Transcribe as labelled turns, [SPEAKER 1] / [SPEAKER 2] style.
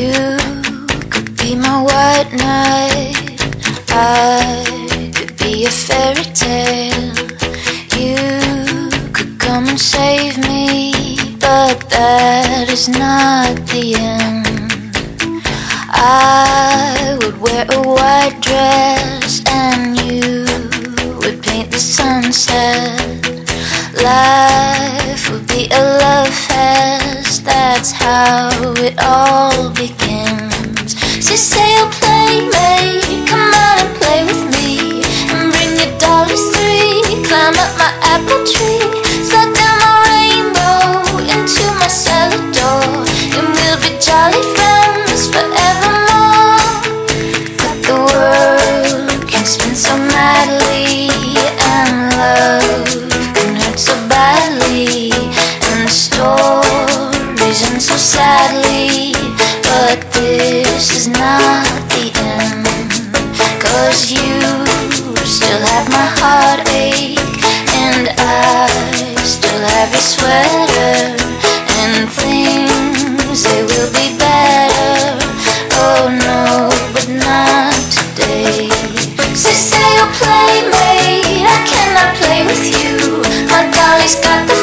[SPEAKER 1] You could be my white knight. I could be a fairy tale. You could come and save me, but that is not the end. I would wear a white dress and you would paint the sunset. Life would be a love fest, that's how it all begins. So say you'll play me, come on and play with me, and bring your dollies three, climb up my apple tree, slide down my rainbow into my cellar door, and we'll be jolly friends forevermore. But the world can spin so madly, and love can hurt so badly, and the stories end so sadly But this is not the end. Cause you still have my heartache And I still have your sweater And things, they will be better. Oh no, but not today. Say, say you'll I cannot play with you. My dolly's got the